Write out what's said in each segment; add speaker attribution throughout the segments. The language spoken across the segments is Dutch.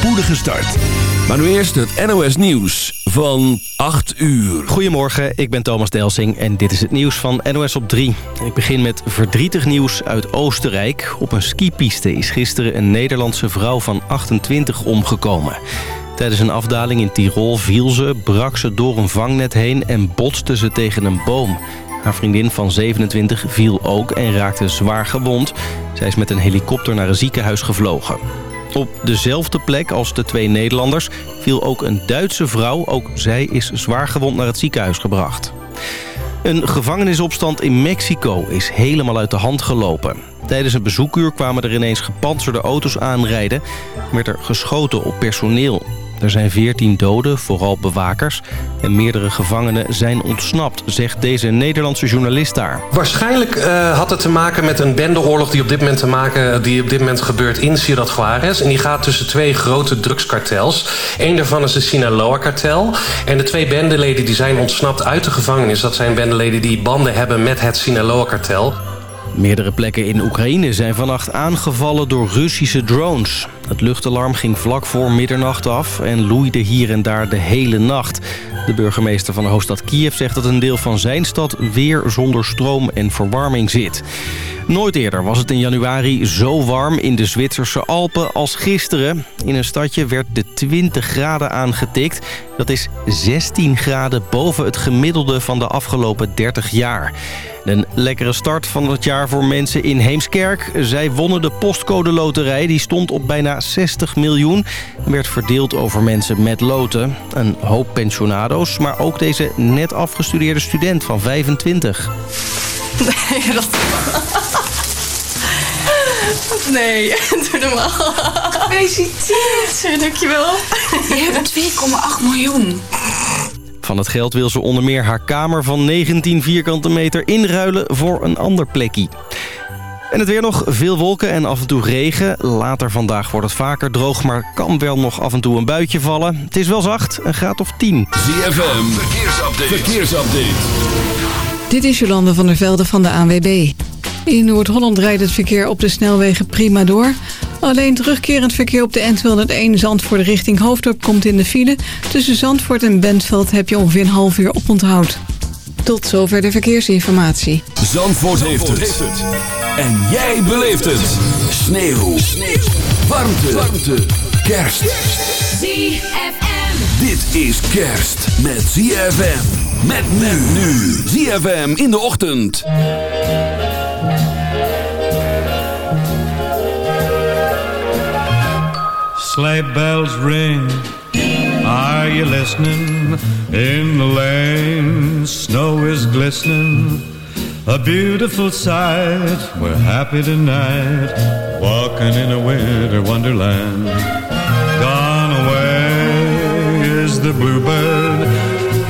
Speaker 1: spoedige start. Maar nu eerst het NOS Nieuws van 8 uur.
Speaker 2: Goedemorgen, ik ben Thomas Delsing en dit is het nieuws van NOS op 3. Ik begin met verdrietig nieuws uit Oostenrijk. Op een skipiste is gisteren een Nederlandse vrouw van 28 omgekomen. Tijdens een afdaling in Tirol viel ze, brak ze door een vangnet heen en botste ze tegen een boom. Haar vriendin van 27 viel ook en raakte zwaar gewond. Zij is met een helikopter naar een ziekenhuis gevlogen. Op dezelfde plek als de twee Nederlanders viel ook een Duitse vrouw. Ook zij is zwaar gewond naar het ziekenhuis gebracht. Een gevangenisopstand in Mexico is helemaal uit de hand gelopen. Tijdens een bezoekuur kwamen er ineens gepantserde auto's aanrijden... en werd er geschoten op personeel. Er zijn 14 doden, vooral bewakers. En meerdere gevangenen zijn ontsnapt, zegt deze Nederlandse journalist daar.
Speaker 3: Waarschijnlijk uh, had het te maken met een bendeoorlog die op dit moment, te maken, die op dit moment gebeurt in Ciudad Juarez. En die gaat tussen twee grote drugskartels. Eén daarvan is de Sinaloa-kartel. En de twee bendeleden die zijn ontsnapt uit de gevangenis... dat zijn bendeleden die banden hebben met het Sinaloa-kartel.
Speaker 2: Meerdere plekken in Oekraïne zijn vannacht aangevallen door Russische drones. Het luchtalarm ging vlak voor middernacht af en loeide hier en daar de hele nacht. De burgemeester van de hoofdstad Kiev zegt dat een deel van zijn stad weer zonder stroom en verwarming zit. Nooit eerder was het in januari zo warm in de Zwitserse Alpen als gisteren. In een stadje werd de 20 graden aangetikt. Dat is 16 graden boven het gemiddelde van de afgelopen 30 jaar. Een lekkere start van het jaar voor mensen in Heemskerk. Zij wonnen de postcode loterij. Die stond op bijna 60 miljoen. En werd verdeeld over mensen met loten. Een hoop pensionado's, maar ook deze net afgestudeerde student van 25.
Speaker 4: Nee, dat... Nee, doe normaal. Gefeliciteerd. Dankjewel.
Speaker 5: Je hebt 2,8 miljoen.
Speaker 2: Van het geld wil ze onder meer haar kamer van 19 vierkante meter inruilen voor een ander plekje. En het weer nog veel wolken en af en toe regen. Later vandaag wordt het vaker droog, maar kan wel nog af en toe een buitje vallen. Het is wel zacht, een graad of 10.
Speaker 1: ZFM, verkeersupdate. verkeersupdate.
Speaker 6: Dit is Jolande van der Velde van de ANWB. In Noord-Holland rijdt het verkeer op de snelwegen prima door. Alleen terugkerend verkeer op de N201 Zandvoort richting Hoofddorp komt in de file. Tussen Zandvoort en Bentveld heb je ongeveer een half uur op onthoud. Tot zover de verkeersinformatie.
Speaker 1: Zandvoort, heeft, het. En jij beleeft het. Sneeuw. Sneeuw. Warmte. Warmte. Kerst.
Speaker 5: ZFM.
Speaker 1: Dit is kerst met ZFM. Met men nu. ZFM in de ochtend.
Speaker 7: Sleigh bells ring. Are you listening? In the lane, snow is glistening. A beautiful sight. We're happy tonight, walking in a winter wonderland. Gone away is the bluebird.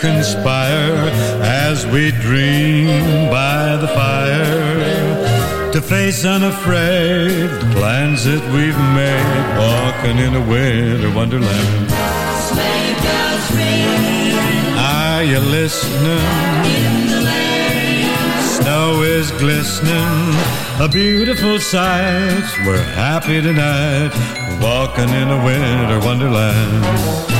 Speaker 7: conspire as we dream by the fire to face unafraid the plans that we've made, walking in a winter wonderland.
Speaker 5: Sleigh bells ring.
Speaker 7: Are you listening? Snow is glistening, a beautiful sight. We're happy tonight, walking in a winter wonderland.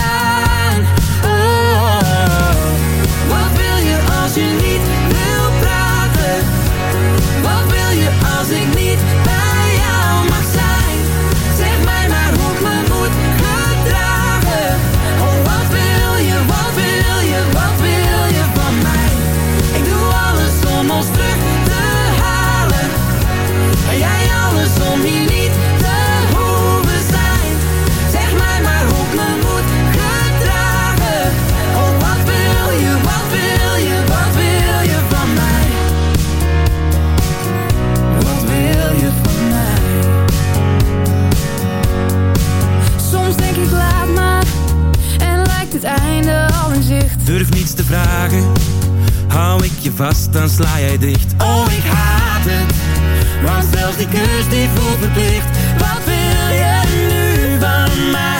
Speaker 8: durf niets te vragen. Hou ik je vast, dan sla jij dicht. Oh, ik haat het, want zelfs die kus die voelt verplicht. Wat wil je nu van mij?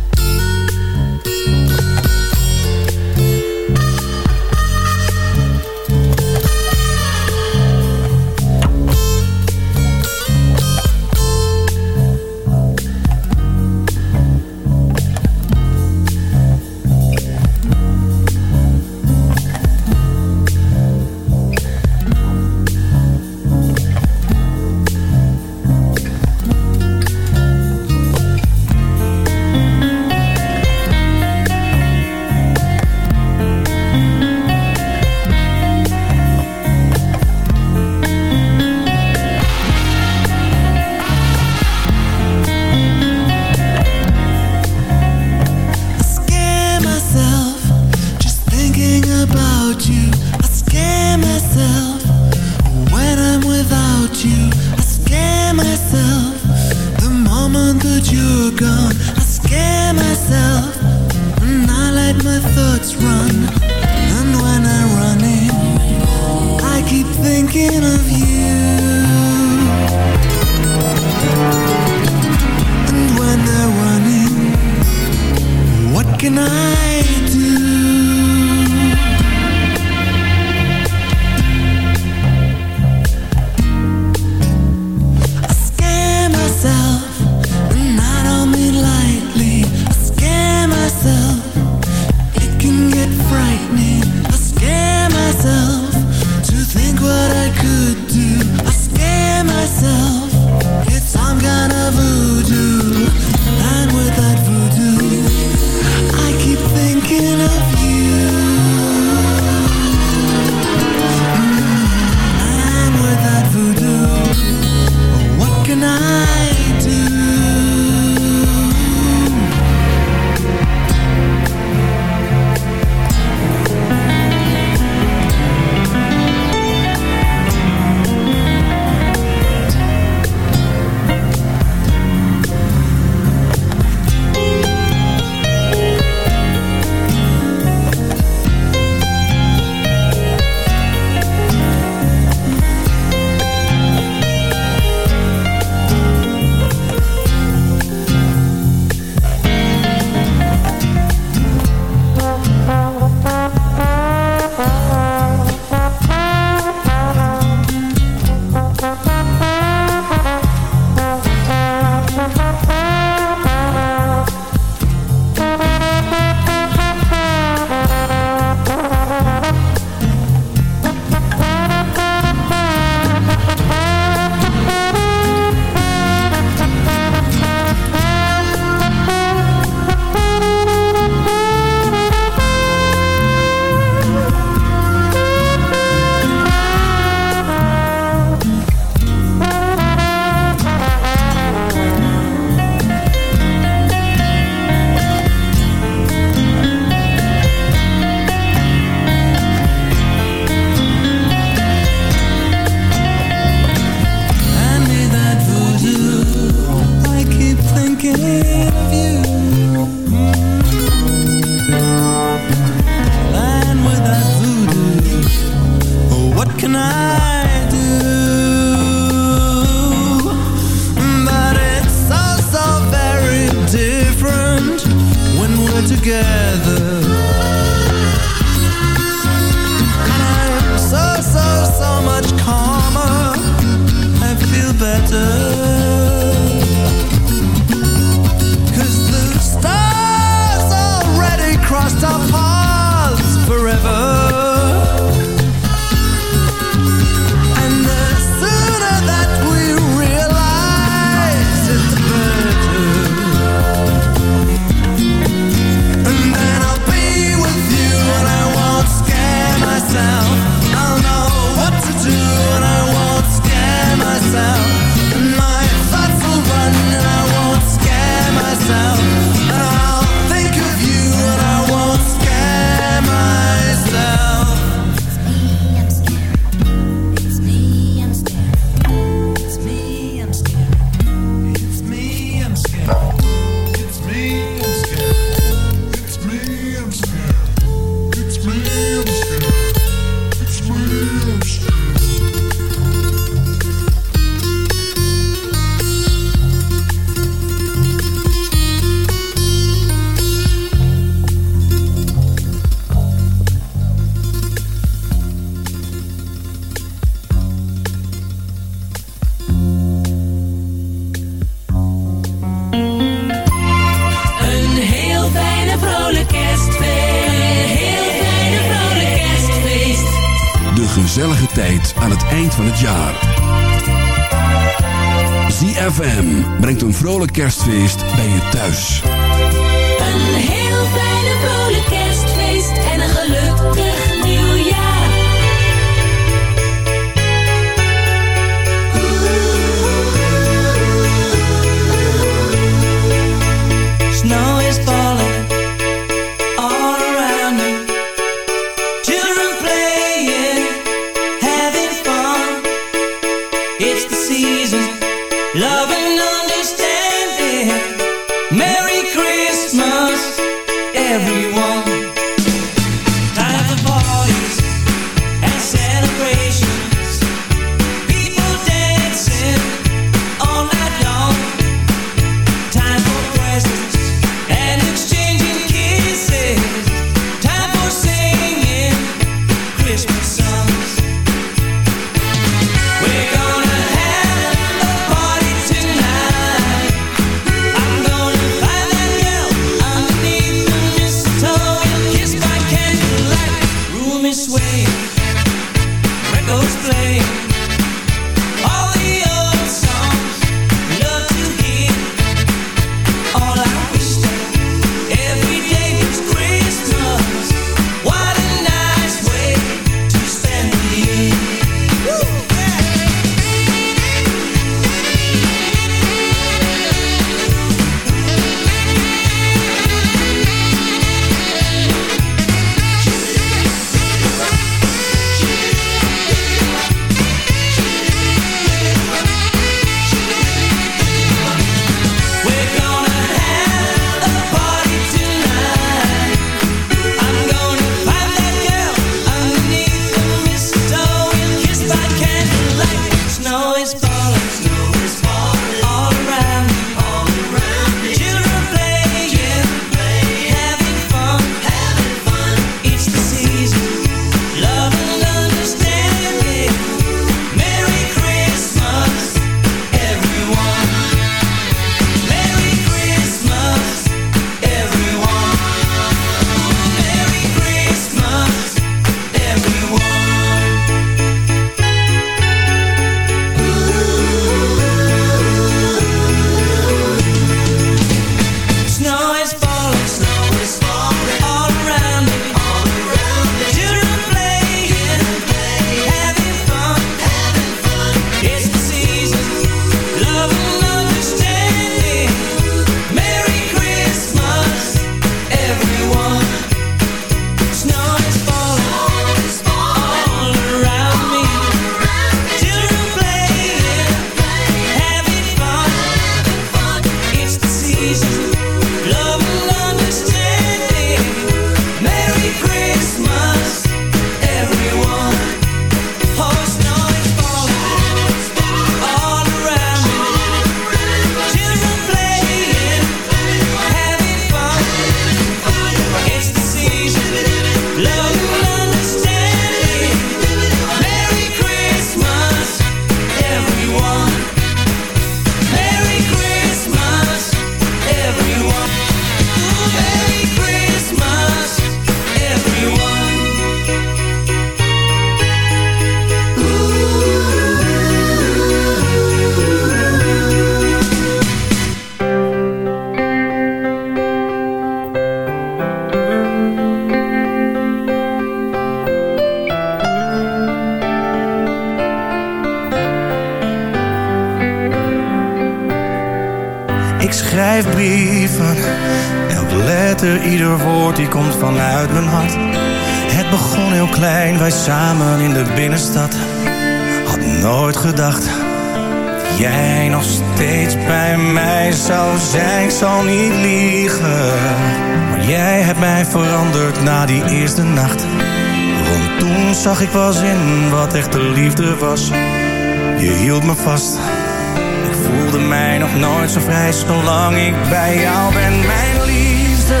Speaker 9: zolang ik bij jou ben. Mijn liefde,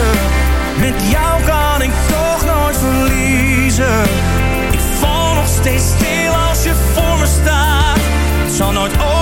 Speaker 9: met jou kan ik toch nooit verliezen. Ik val nog steeds stil als je voor me staat. Het zal nooit over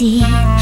Speaker 8: see.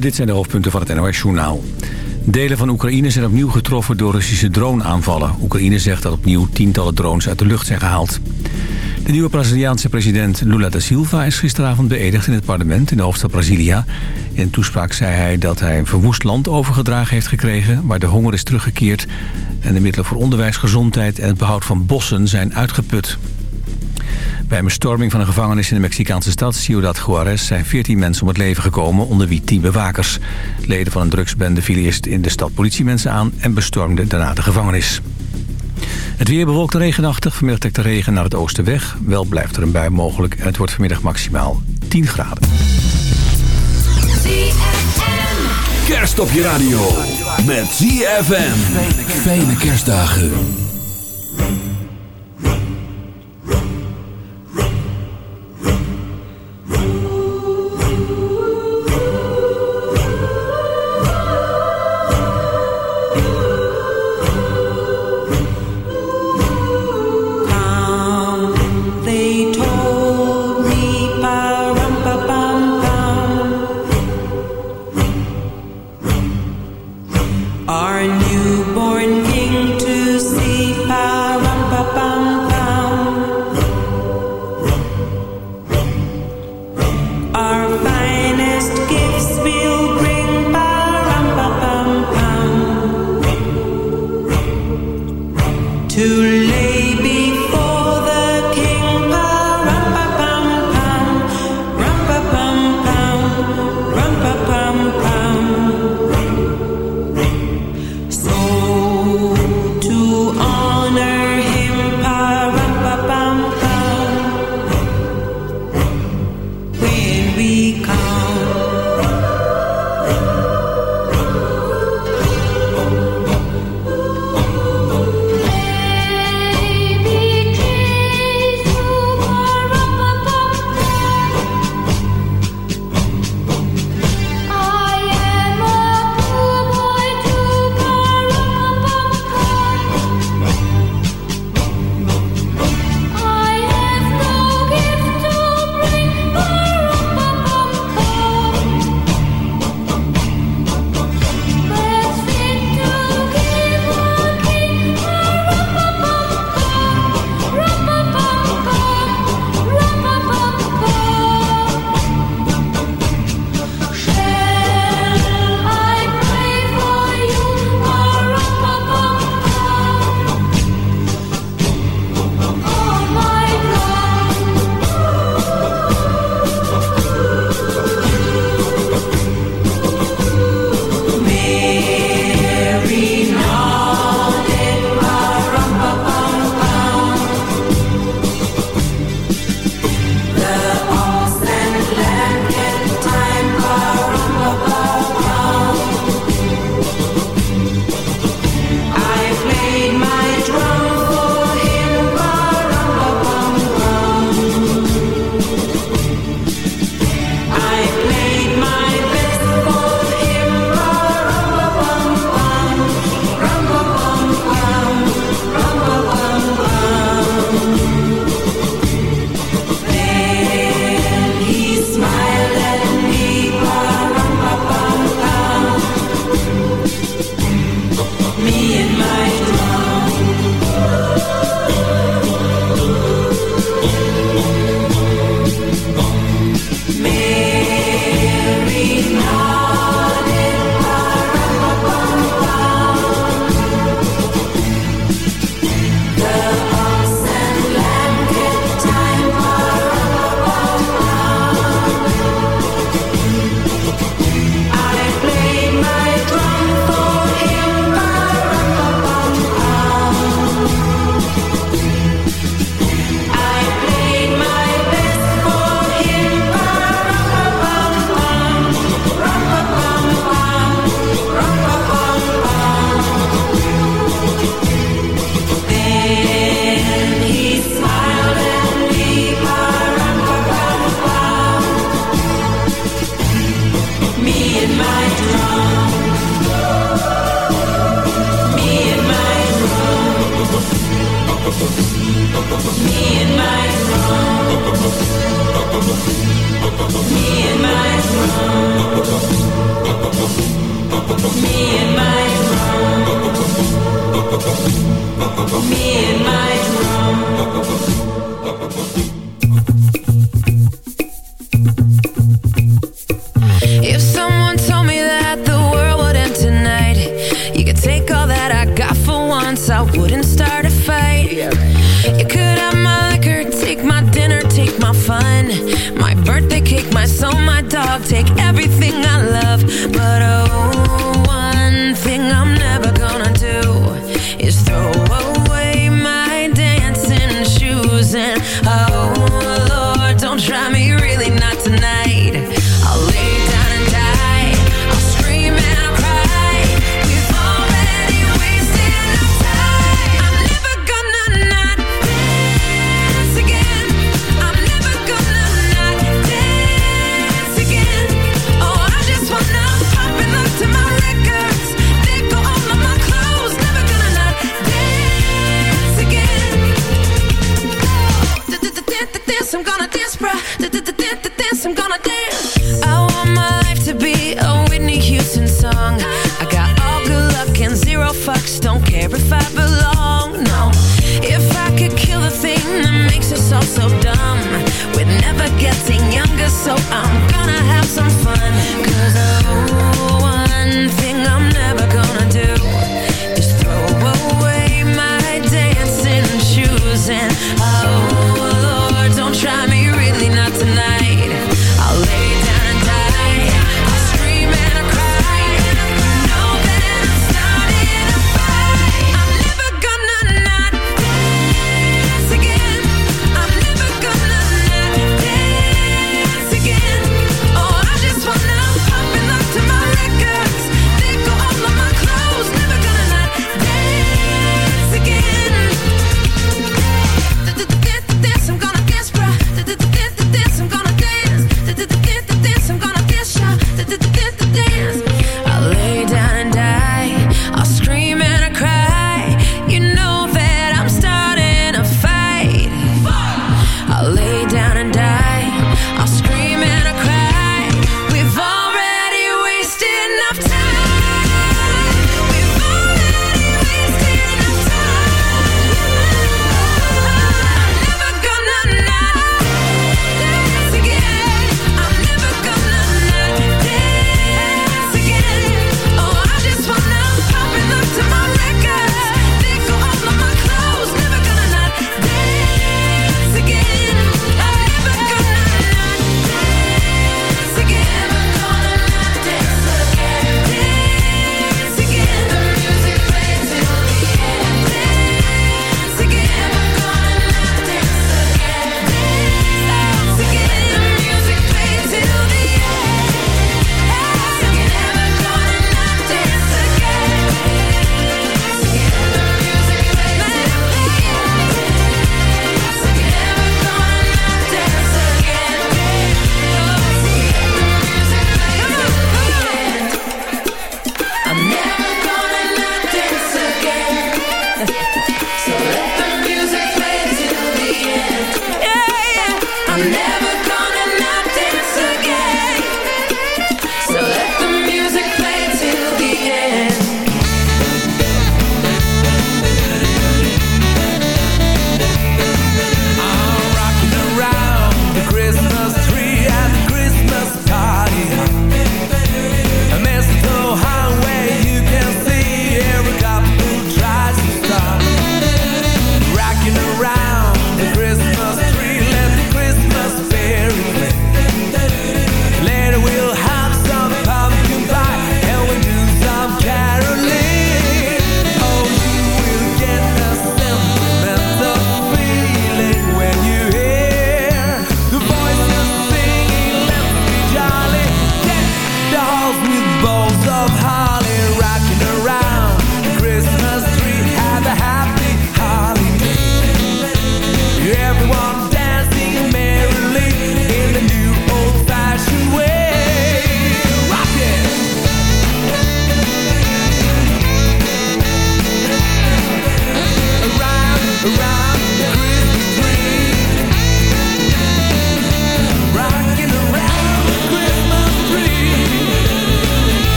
Speaker 10: Dit zijn de hoofdpunten van het NOS-journaal. Delen van Oekraïne zijn opnieuw getroffen door Russische droneaanvallen. Oekraïne zegt dat opnieuw tientallen drones uit de lucht zijn gehaald. De nieuwe Braziliaanse president Lula da Silva is gisteravond beëdigd in het parlement in de hoofdstad Brasilia. In toespraak zei hij dat hij een verwoest land overgedragen heeft gekregen... waar de honger is teruggekeerd en de middelen voor onderwijs, gezondheid en het behoud van bossen zijn uitgeput. Bij een bestorming van een gevangenis in de Mexicaanse stad Ciudad Juarez zijn 14 mensen om het leven gekomen, onder wie 10 bewakers. Leden van een drugsbende vielen eerst in de stad politiemensen aan en bestormden daarna de gevangenis. Het weer bewolkt en regenachtig. Vanmiddag trekt de regen naar het oosten weg. Wel blijft er een bui mogelijk en het wordt vanmiddag maximaal 10 graden.
Speaker 1: Kerst op je radio. Met ZFM. Fijne kerstdagen.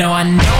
Speaker 11: No, I know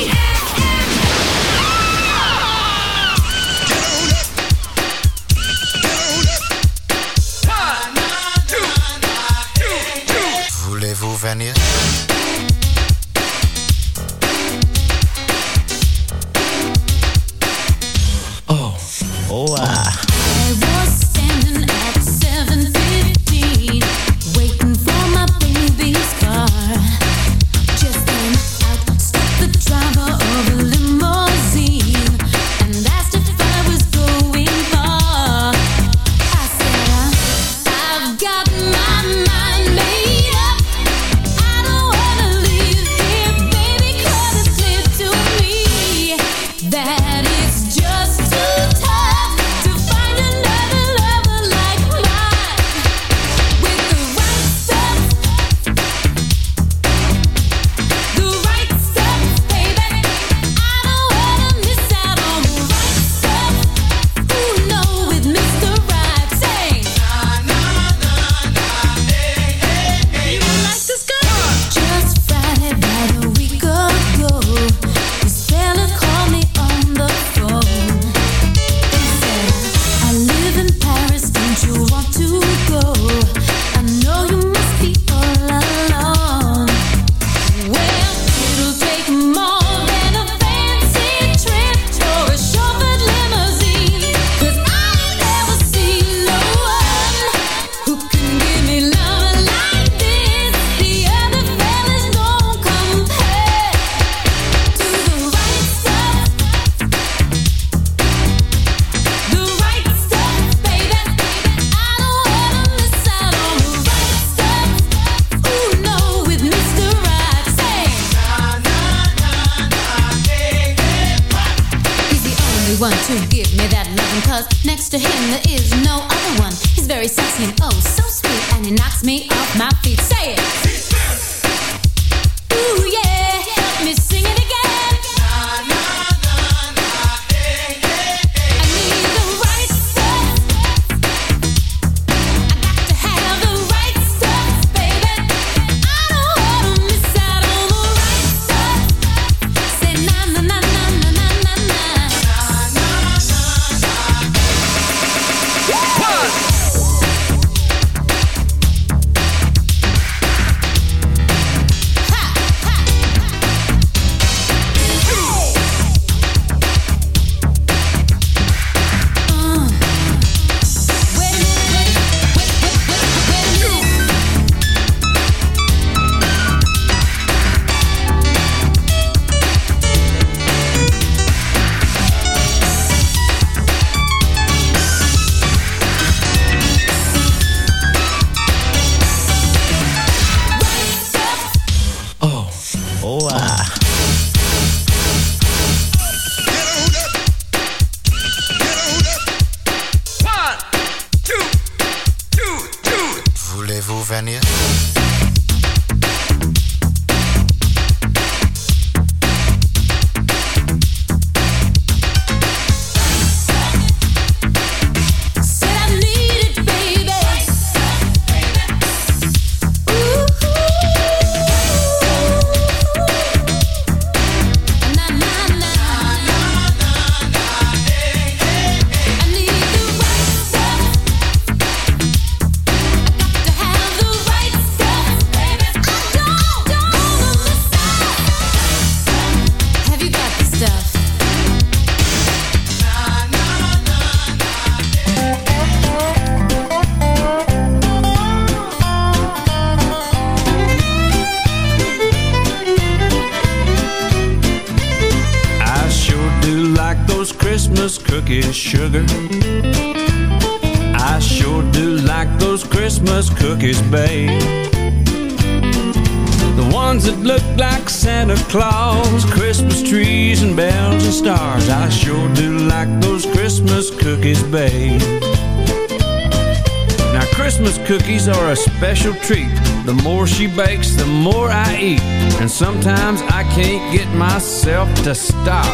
Speaker 12: special treat. The more she bakes, the more I eat. And sometimes I can't get myself to stop.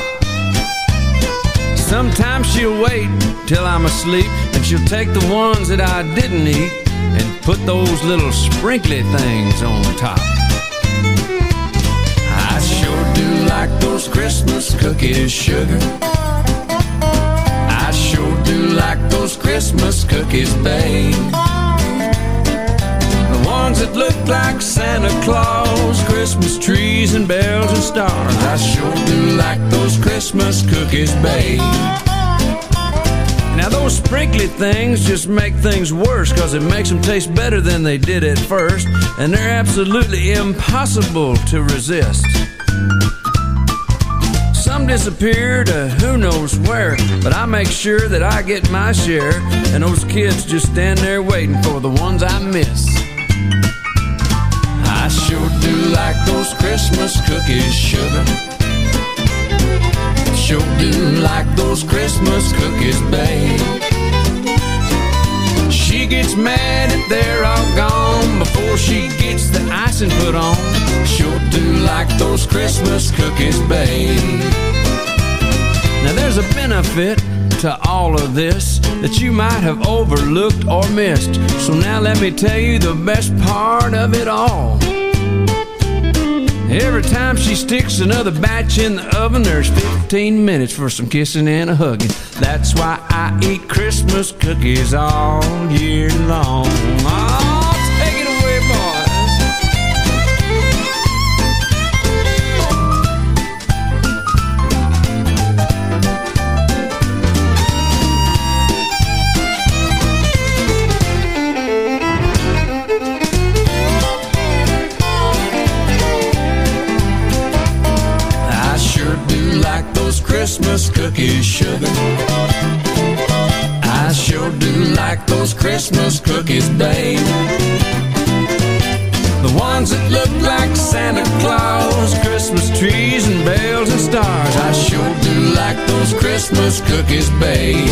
Speaker 12: Sometimes she'll wait till I'm asleep and she'll take the ones that I didn't eat and put those little sprinkly things on top. I sure do like those Christmas cookies, sugar. I sure do like those Christmas cookies, babe. Ones that look like Santa Claus, Christmas trees and bells and stars. I sure do like those Christmas cookies, babe. Now those sprinkly things just make things worse Cause it makes them taste better than they did at first. And they're absolutely impossible to resist. Some disappear to who knows where But I make sure that I get my share. And those kids just stand there waiting for the ones I miss I sure do like those Christmas cookies, sugar Sure do like those Christmas cookies, babe. She gets mad if they're all gone before she gets the icing put on. Sure do like those Christmas cookies, babe. Now there's a benefit to all of this that you might have overlooked or missed. So now let me tell you the best part of it all. Every time she sticks another batch in the oven, there's 15 minutes for some kissing and a hugging. That's why I eat Christmas cookies all year long. Christmas cookies, sugar. I sure do like those Christmas cookies, babe. The ones that look like Santa Claus, Christmas trees and bells and stars. I sure do like those Christmas cookies, babe.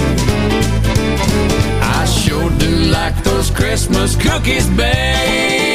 Speaker 12: I sure do like those Christmas cookies, babe.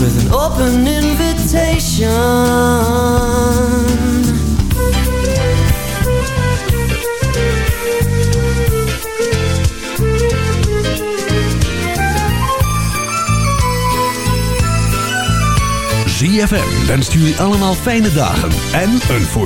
Speaker 13: with an open invitation.
Speaker 1: ZFM wenst jullie allemaal fijne dagen en een voorspoedig